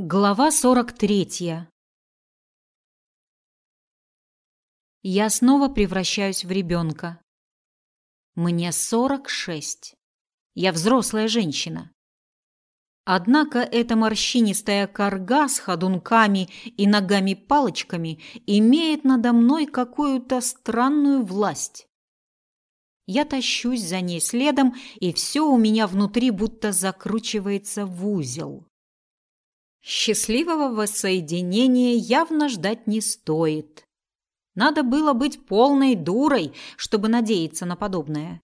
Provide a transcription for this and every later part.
Глава 43. Я снова превращаюсь в ребенка. Мне 46. Я взрослая женщина. Однако эта морщинистая корга с ходунками и ногами-палочками имеет надо мной какую-то странную власть. Я тащусь за ней следом, и все у меня внутри будто закручивается в узел. Счастливого воссоединения явно ждать не стоит. Надо было быть полной дурой, чтобы надеяться на подобное.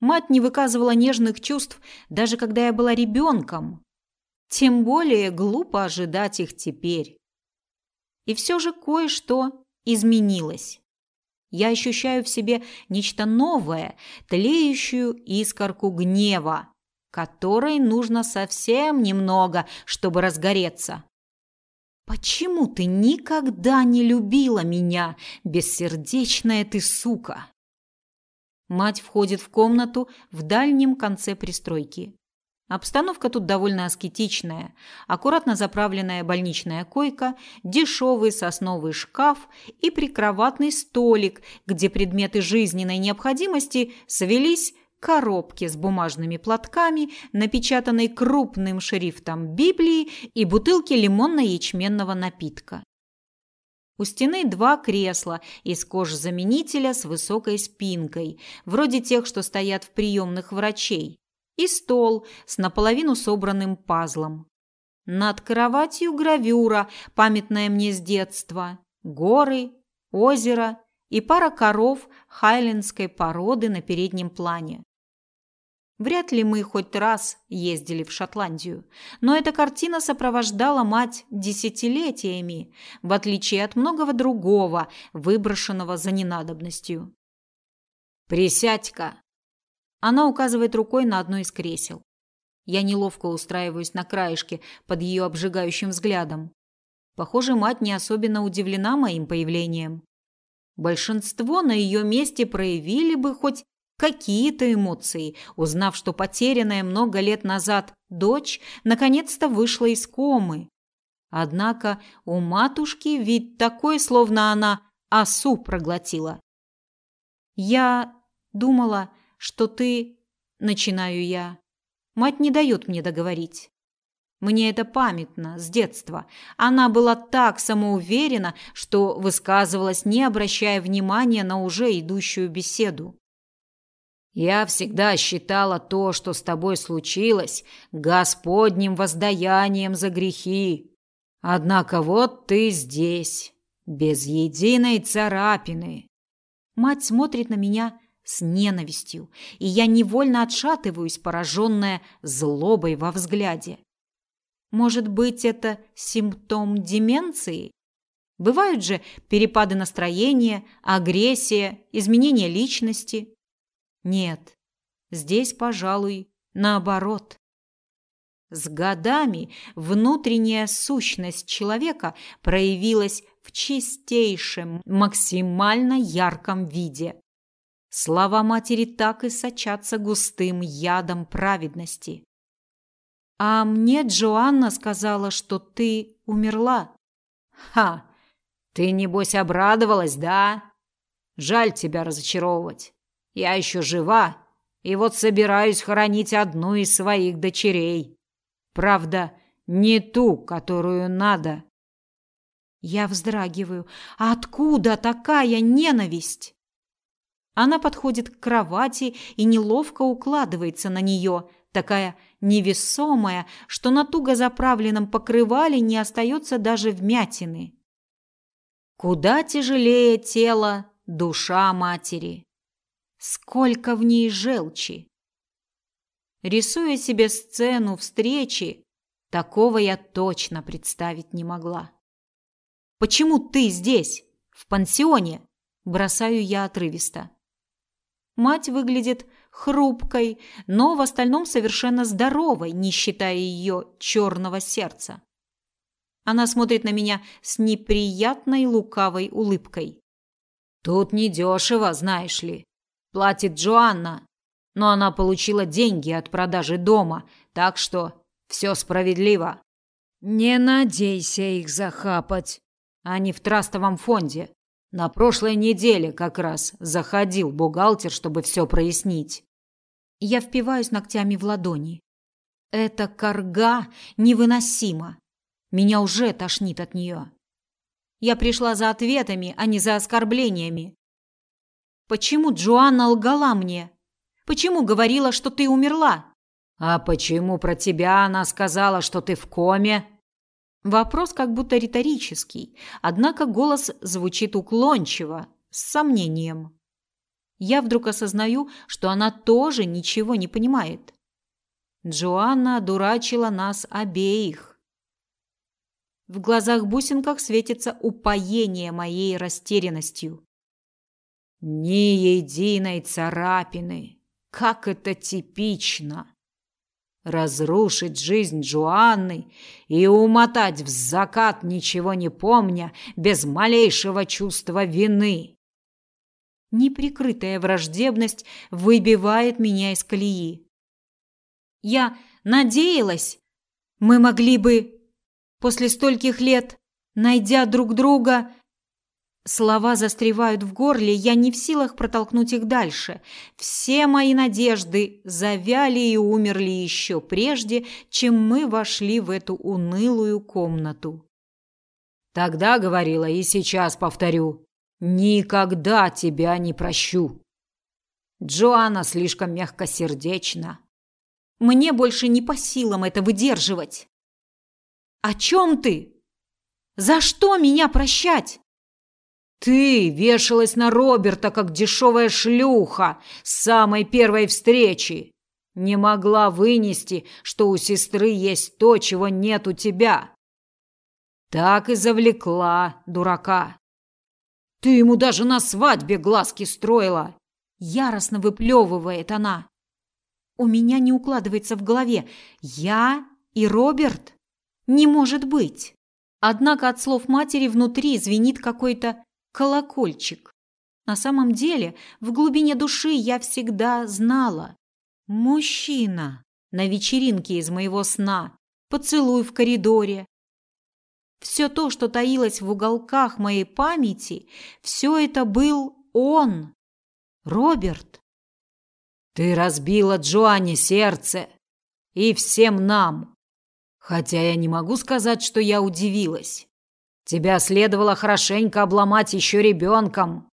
Мать не выказывала нежных чувств, даже когда я была ребенком. Тем более глупо ожидать их теперь. И все же кое-что изменилось. Я ощущаю в себе нечто новое, тлеющую искорку гнева, которой нужно совсем немного, чтобы разгореться. Почему ты никогда не любила меня, бессердечная ты сука? Мать входит в комнату в дальнем конце пристройки. Обстановка тут довольно аскетичная. Аккуратно заправленная больничная койка, дешевый сосновый шкаф и прикроватный столик, где предметы жизненной необходимости свелись коробке с бумажными платками, напечатанной крупным шрифтом Библии и бутылки лимонно-ячменного напитка. У стены два кресла из кожзаменителя с высокой спинкой, вроде тех, что стоят в приемных врачей, и стол с наполовину собранным пазлом. Над кроватью гравюра, памятная мне с детства, горы, озеро и пара коров хайлендской породы на переднем плане. Вряд ли мы хоть раз ездили в Шотландию, но эта картина сопровождала мать десятилетиями, в отличие от многого другого, выброшенного за ненадобностью. «Присядь-ка!» Она указывает рукой на одно из кресел. Я неловко устраиваюсь на краешке под ее обжигающим взглядом. Похоже, мать не особенно удивлена моим появлением. Большинство на ее месте проявили бы хоть какие-то эмоции, узнав, что потерянная много лет назад дочь наконец-то вышла из комы. Однако у матушки вид такой, словно она осу проглотила. Я думала, что ты, начинаю я. Мать не дает мне договорить. Мне это памятно с детства. Она была так самоуверена, что высказывалась, не обращая внимания на уже идущую беседу. Я всегда считала то, что с тобой случилось, Господним воздаянием за грехи. Однако вот ты здесь, без единой царапины. Мать смотрит на меня с ненавистью, и я невольно отшатываюсь, пораженная злобой во взгляде. Может быть, это симптом деменции? Бывают же перепады настроения, агрессия, изменение личности. Нет, здесь, пожалуй, наоборот. С годами внутренняя сущность человека проявилась в чистейшем, максимально ярком виде. Слова матери так и сочатся густым ядом праведности. А мне Джоанна сказала, что ты умерла. Ха! Ты небось обрадовалась, да? Жаль тебя разочаровывать. Я еще жива, и вот собираюсь хоронить одну из своих дочерей. Правда, не ту, которую надо. Я вздрагиваю. А откуда такая ненависть? Она подходит к кровати и неловко укладывается на нее, такая невесомая, что на туго заправленном покрывале не остается даже вмятины. Куда тяжелее тело, душа матери. Сколько в ней желчи! Рисуя себе сцену встречи, такого я точно представить не могла. Почему ты здесь, в пансионе? Бросаю я отрывисто. Мать выглядит хрупкой, но в остальном совершенно здоровой, не считая ее черного сердца. Она смотрит на меня с неприятной лукавой улыбкой. Тут недешево, знаешь ли платит Джоанна, но она получила деньги от продажи дома, так что все справедливо. Не надейся их захапать. Они в трастовом фонде. На прошлой неделе как раз заходил бухгалтер, чтобы все прояснить. Я впиваюсь ногтями в ладони. Эта корга невыносима. Меня уже тошнит от нее. Я пришла за ответами, а не за оскорблениями. Почему Джоанна лгала мне? Почему говорила, что ты умерла? А почему про тебя она сказала, что ты в коме? Вопрос как будто риторический, однако голос звучит уклончиво, с сомнением. Я вдруг осознаю, что она тоже ничего не понимает. Джоанна одурачила нас обеих. В глазах бусинках светится упоение моей растерянностью. Ни единой царапины. Как это типично разрушить жизнь Джоанны и умотать в закат, ничего не помня, без малейшего чувства вины. Неприкрытая враждебность выбивает меня из колеи. Я надеялась, мы могли бы после стольких лет, найдя друг друга, Слова застревают в горле, я не в силах протолкнуть их дальше. Все мои надежды завяли и умерли еще прежде, чем мы вошли в эту унылую комнату. Тогда говорила и сейчас повторю: никогда тебя не прощу. Джоанна слишком мягкосердечна. Мне больше не по силам это выдерживать. О чем ты? За что меня прощать? Ты вешалась на Роберта, как дешевая шлюха с самой первой встречи. Не могла вынести, что у сестры есть то, чего нет у тебя. Так и завлекла дурака. Ты ему даже на свадьбе глазки строила. Яростно выплевывает она. У меня не укладывается в голове. Я и Роберт? Не может быть. Однако от слов матери внутри звенит какой-то колокольчик. На самом деле, в глубине души я всегда знала. Мужчина на вечеринке из моего сна, поцелуй в коридоре. Все то, что таилось в уголках моей памяти, все это был он, Роберт. Ты разбила Джоанне сердце и всем нам. Хотя я не могу сказать, что я удивилась. Тебя следовало хорошенько обломать еще ребенком.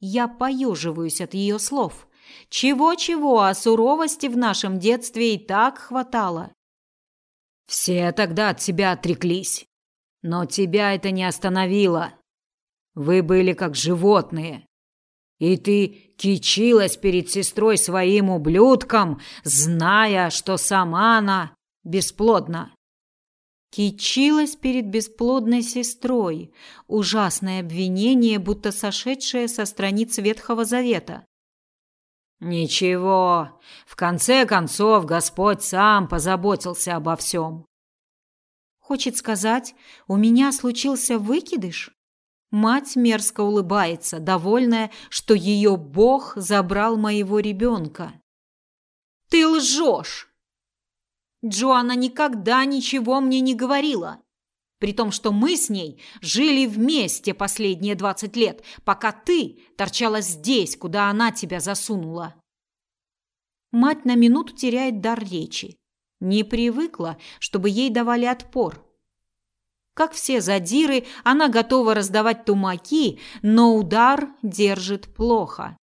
Я поеживаюсь от ее слов. Чего-чего, а суровости в нашем детстве и так хватало. Все тогда от тебя отреклись. Но тебя это не остановило. Вы были как животные. И ты кичилась перед сестрой своим ублюдком, зная, что сама она бесплодна. Кичилась перед бесплодной сестрой. Ужасное обвинение, будто сошедшее со страниц Ветхого Завета. Ничего, в конце концов Господь сам позаботился обо всем. Хочет сказать, у меня случился выкидыш? Мать мерзко улыбается, довольная, что ее Бог забрал моего ребенка. Ты лжешь! Джоанна никогда ничего мне не говорила. При том, что мы с ней жили вместе последние двадцать лет, пока ты торчала здесь, куда она тебя засунула. Мать на минуту теряет дар речи. Не привыкла, чтобы ей давали отпор. Как все задиры, она готова раздавать тумаки, но удар держит плохо.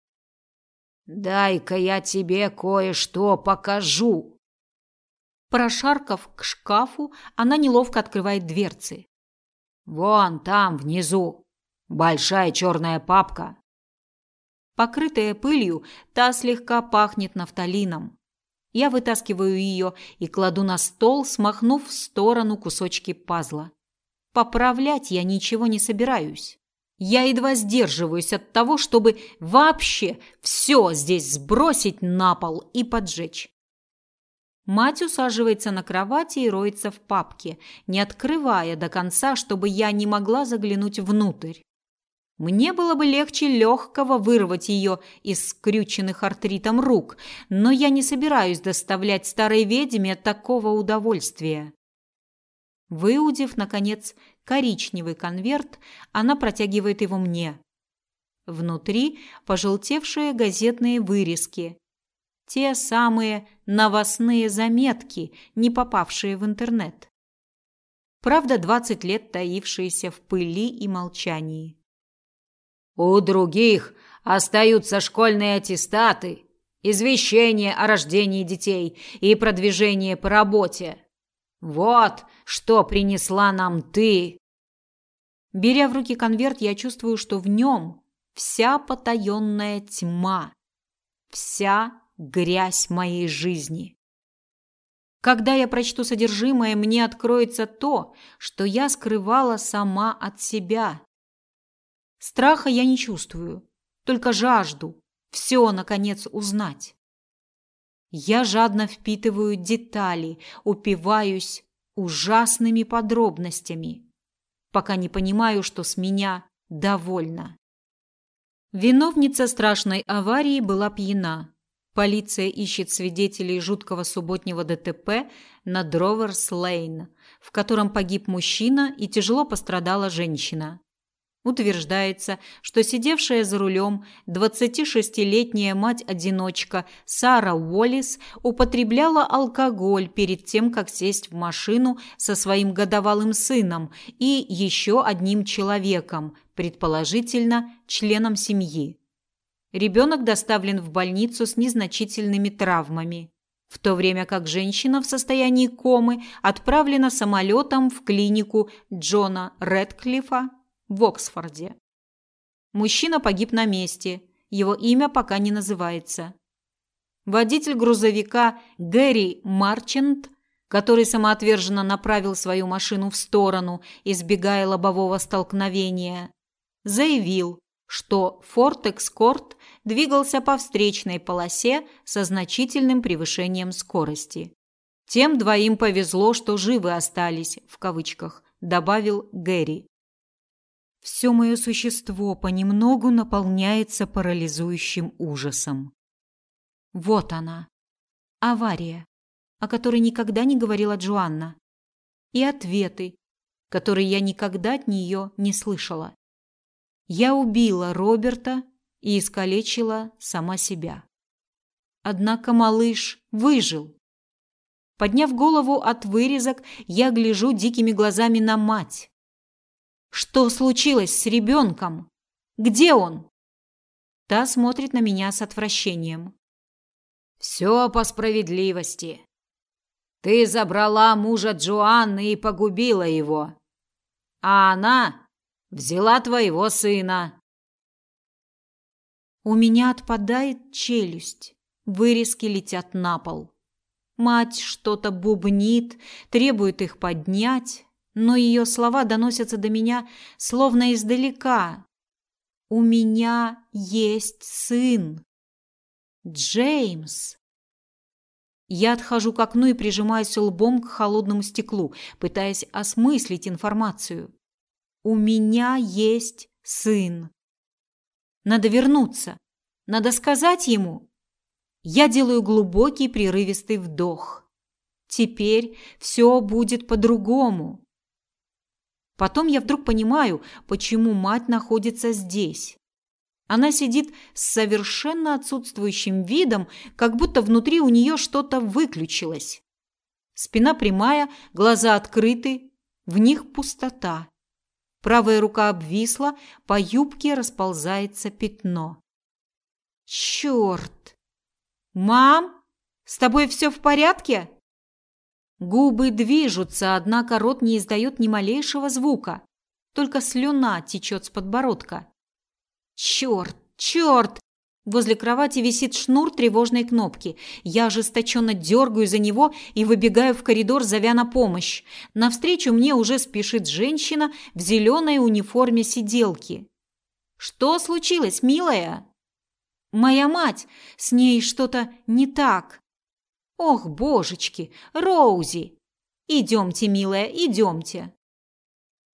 «Дай-ка я тебе кое-что покажу», Прошаркав к шкафу, она неловко открывает дверцы. Вон там внизу большая черная папка. Покрытая пылью, та слегка пахнет нафталином. Я вытаскиваю ее и кладу на стол, смахнув в сторону кусочки пазла. Поправлять я ничего не собираюсь. Я едва сдерживаюсь от того, чтобы вообще все здесь сбросить на пол и поджечь. Мать усаживается на кровати и роется в папке, не открывая до конца, чтобы я не могла заглянуть внутрь. Мне было бы легче легкого вырвать ее из скрюченных артритом рук, но я не собираюсь доставлять старой ведьме такого удовольствия. Выудив, наконец, коричневый конверт, она протягивает его мне. Внутри пожелтевшие газетные вырезки. Те самые новостные заметки, не попавшие в интернет. Правда, 20 лет таившиеся в пыли и молчании. У других остаются школьные аттестаты, извещение о рождении детей и продвижение по работе. Вот что принесла нам ты. Беря в руки конверт, я чувствую, что в нем вся потаенная тьма, вся грязь моей жизни. Когда я прочту содержимое, мне откроется то, что я скрывала сама от себя. Страха я не чувствую, только жажду все наконец узнать. Я жадно впитываю детали, упиваюсь ужасными подробностями, пока не понимаю, что с меня довольно. Виновница страшной аварии была пьяна. Полиция ищет свидетелей жуткого субботнего ДТП на Дроверс-Лейн, в котором погиб мужчина и тяжело пострадала женщина. Утверждается, что сидевшая за рулем 26-летняя мать-одиночка Сара Уоллис употребляла алкоголь перед тем, как сесть в машину со своим годовалым сыном и еще одним человеком, предположительно членом семьи. Ребенок доставлен в больницу с незначительными травмами, в то время как женщина в состоянии комы отправлена самолетом в клинику Джона Редклифа в Оксфорде. Мужчина погиб на месте. Его имя пока не называется. Водитель грузовика Гэри Марчант, который самоотверженно направил свою машину в сторону, избегая лобового столкновения, заявил, что Ford Escort двигался по встречной полосе со значительным превышением скорости. Тем двоим повезло, что живы остались в кавычках, добавил Гэри. Все мое существо понемногу наполняется парализующим ужасом. Вот она. Авария, о которой никогда не говорила Джоанна. И ответы, которые я никогда от нее не слышала. Я убила Роберта и искалечила сама себя. Однако малыш выжил. Подняв голову от вырезок, я гляжу дикими глазами на мать. Что случилось с ребенком? Где он? Та смотрит на меня с отвращением. Все по справедливости. Ты забрала мужа Джоанны и погубила его. А она взяла твоего сына. У меня отпадает челюсть. Вырезки летят на пол. Мать что-то бубнит, требует их поднять, но ее слова доносятся до меня словно издалека. У меня есть сын. Джеймс. Я отхожу к окну и прижимаюсь лбом к холодному стеклу, пытаясь осмыслить информацию. У меня есть сын. Надо вернуться. Надо сказать ему. Я делаю глубокий прерывистый вдох. Теперь все будет по-другому. Потом я вдруг понимаю, почему мать находится здесь. Она сидит с совершенно отсутствующим видом, как будто внутри у нее что-то выключилось. Спина прямая, глаза открыты, в них пустота. Правая рука обвисла, по юбке расползается пятно. Черт! Мам, с тобой все в порядке? Губы движутся, однако рот не издает ни малейшего звука. Только слюна течет с подбородка. Черт, черт! Возле кровати висит шнур тревожной кнопки. Я ожесточенно дергаю за него и выбегаю в коридор, зовя на помощь. Навстречу мне уже спешит женщина в зеленой униформе сиделки. «Что случилось, милая?» «Моя мать! С ней что-то не так!» Ох, божечки, Роузи. Идемте, милая, идемте.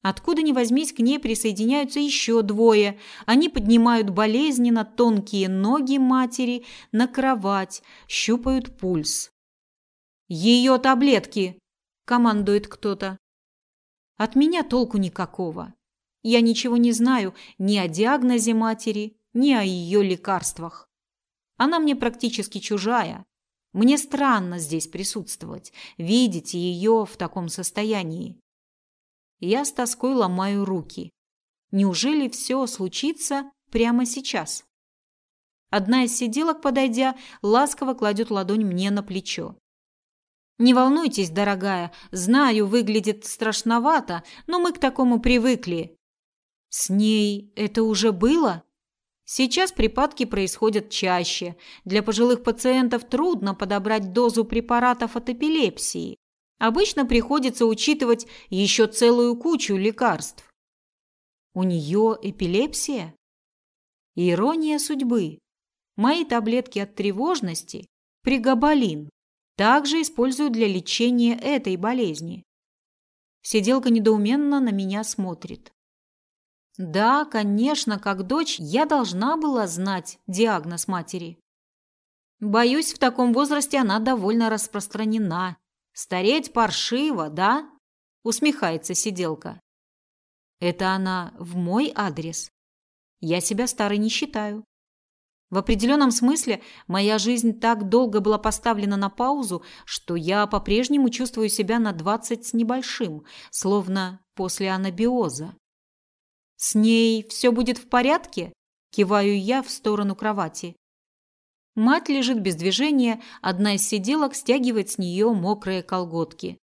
Откуда ни возьмись, к ней присоединяются еще двое. Они поднимают болезненно тонкие ноги матери на кровать, щупают пульс. Ее таблетки, командует кто-то. От меня толку никакого. Я ничего не знаю ни о диагнозе матери, ни о ее лекарствах. Она мне практически чужая. Мне странно здесь присутствовать, видеть ее в таком состоянии. Я с тоской ломаю руки. Неужели все случится прямо сейчас? Одна из сиделок, подойдя, ласково кладет ладонь мне на плечо. Не волнуйтесь, дорогая, знаю, выглядит страшновато, но мы к такому привыкли. С ней это уже было? Сейчас припадки происходят чаще. Для пожилых пациентов трудно подобрать дозу препаратов от эпилепсии. Обычно приходится учитывать еще целую кучу лекарств. У нее эпилепсия? Ирония судьбы. Мои таблетки от тревожности, пригабалин, также используют для лечения этой болезни. Сиделка недоуменно на меня смотрит. Да, конечно, как дочь я должна была знать диагноз матери. Боюсь, в таком возрасте она довольно распространена. Стареть паршиво, да? Усмехается сиделка. Это она в мой адрес. Я себя старой не считаю. В определенном смысле моя жизнь так долго была поставлена на паузу, что я по-прежнему чувствую себя на двадцать с небольшим, словно после анабиоза. С ней все будет в порядке? Киваю я в сторону кровати. Мать лежит без движения, одна из сиделок стягивает с нее мокрые колготки.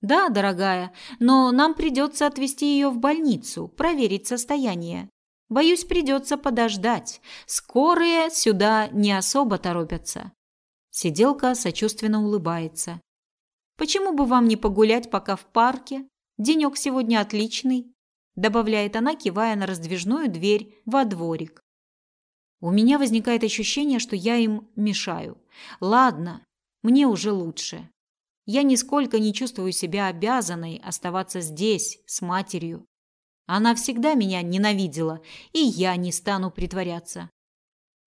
Да, дорогая, но нам придется отвезти ее в больницу, проверить состояние. Боюсь, придется подождать. Скорые сюда не особо торопятся. Сиделка сочувственно улыбается. Почему бы вам не погулять пока в парке? Денек сегодня отличный добавляет она, кивая на раздвижную дверь во дворик. У меня возникает ощущение, что я им мешаю. Ладно, мне уже лучше. Я нисколько не чувствую себя обязанной оставаться здесь с матерью. Она всегда меня ненавидела, и я не стану притворяться.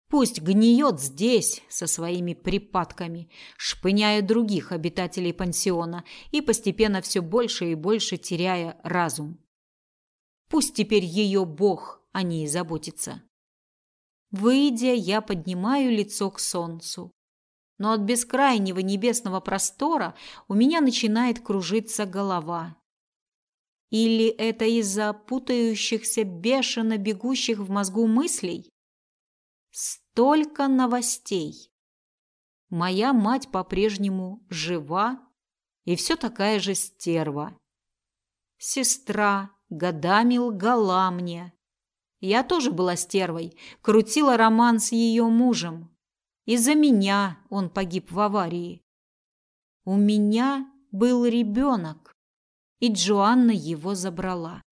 Пусть гниет здесь со своими припадками, шпыняя других обитателей пансиона и постепенно все больше и больше теряя разум. Пусть теперь ее Бог о ней заботится. Выйдя, я поднимаю лицо к солнцу. Но от бескрайнего небесного простора у меня начинает кружиться голова. Или это из-за путающихся, бешено бегущих в мозгу мыслей? Столько новостей. Моя мать по-прежнему жива и все такая же стерва. Сестра годами лгала мне. Я тоже была стервой, крутила роман с ее мужем. Из-за меня он погиб в аварии. У меня был ребенок, и Джоанна его забрала.